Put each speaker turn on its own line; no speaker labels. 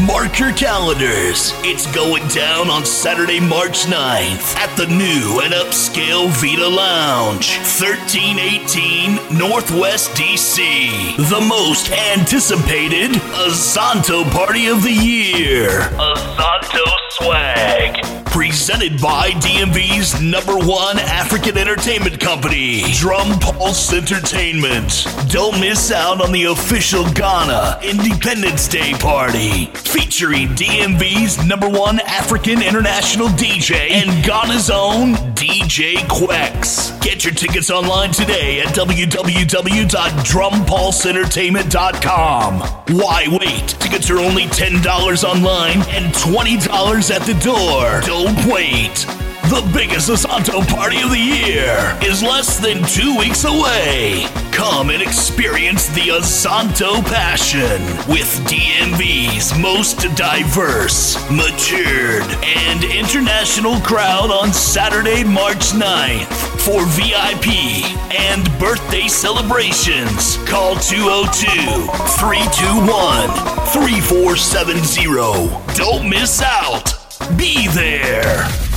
Mark your calendars. It's going down on Saturday, March 9th at the new and upscale Vita Lounge, 1318 Northwest DC. The most anticipated Azonto Party of the Year. Azonto Swag. Presented by DMV's number one African entertainment company, Drum Pulse Entertainment. Don't miss out on the official Ghana Independence Day party, featuring DMV's number one African international DJ and Ghana's own DJ Quex. Get your tickets online today at www.drumpulseentertainment.com. Why wait? Tickets are only $10 online and $20 at the door. Don't wait. The biggest Azonto party of the year is less than two weeks away. Come and experience the Azonto passion with DMV's most diverse, matured, and international crowd on Saturday, March 9th. For VIP and birthday celebrations, call 202 321 3470. Don't miss out. Be there.